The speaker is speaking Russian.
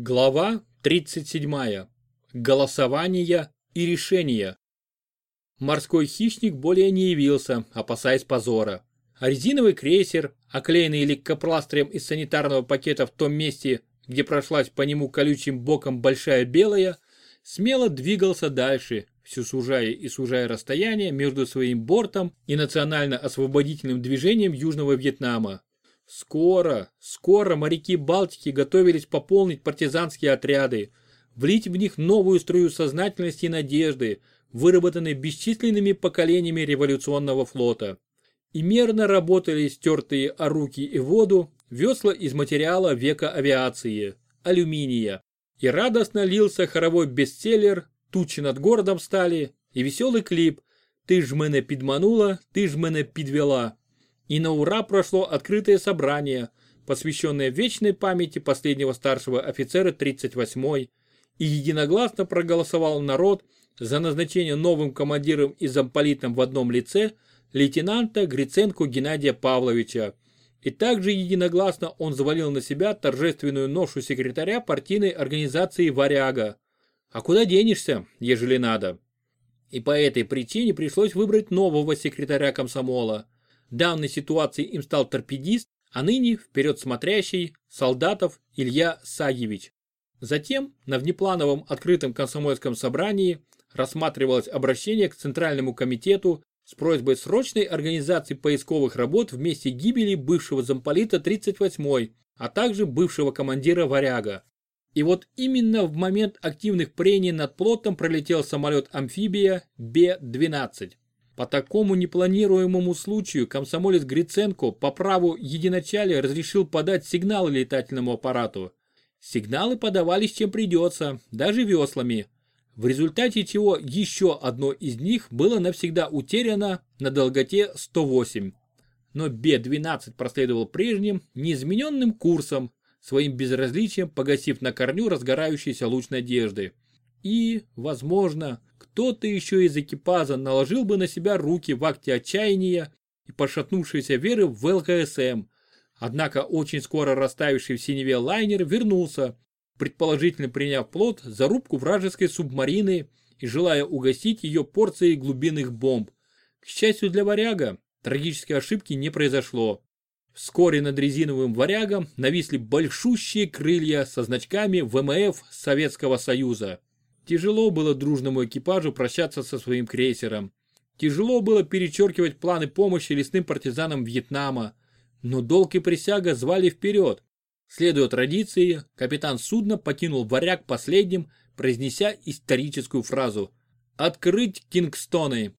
Глава 37. Голосование и решения. Морской хищник более не явился, опасаясь позора. А резиновый крейсер, оклеенный лейкопластырем из санитарного пакета в том месте, где прошлась по нему колючим боком большая белая, смело двигался дальше, все сужая и сужая расстояние между своим бортом и национально-освободительным движением Южного Вьетнама. Скоро, скоро моряки Балтики готовились пополнить партизанские отряды, влить в них новую струю сознательности и надежды, выработанной бесчисленными поколениями революционного флота. И мерно работали стертые о руки и воду весла из материала века авиации – алюминия. И радостно лился хоровой бестселлер «Тучи над городом стали» и веселый клип «Ты ж мене підманула, ты ж мене підвела». И на ура прошло открытое собрание, посвященное вечной памяти последнего старшего офицера 38-й, и единогласно проголосовал народ за назначение новым командиром и замполитом в одном лице лейтенанта Гриценко Геннадия Павловича. И также единогласно он завалил на себя торжественную ношу секретаря партийной организации «Варяга». А куда денешься, ежели надо? И по этой причине пришлось выбрать нового секретаря комсомола – данной ситуации им стал торпедист, а ныне вперед смотрящий Солдатов Илья Сагевич. Затем на внеплановом открытом комсомольском собрании рассматривалось обращение к Центральному комитету с просьбой срочной организации поисковых работ в месте гибели бывшего замполита 38-й, а также бывшего командира «Варяга». И вот именно в момент активных прений над плотом пролетел самолет-амфибия Б-12. По такому непланируемому случаю комсомолец Гриценко по праву единочалия разрешил подать сигналы летательному аппарату. Сигналы подавались чем придется, даже веслами, в результате чего еще одно из них было навсегда утеряно на долготе 108. Но Б-12 проследовал прежним, неизмененным курсом, своим безразличием погасив на корню разгорающийся луч надежды. И, возможно, кто-то еще из экипажа наложил бы на себя руки в акте отчаяния и пошатнувшейся веры в ЛКСМ. Однако очень скоро расставивший в синеве лайнер вернулся, предположительно приняв плод за рубку вражеской субмарины и желая угостить ее порцией глубинных бомб. К счастью для варяга, трагической ошибки не произошло. Вскоре над резиновым варягом нависли большущие крылья со значками ВМФ Советского Союза. Тяжело было дружному экипажу прощаться со своим крейсером. Тяжело было перечеркивать планы помощи лесным партизанам Вьетнама. Но долг и присяга звали вперед. Следуя традиции, капитан судна покинул варяг последним, произнеся историческую фразу «Открыть Кингстоны».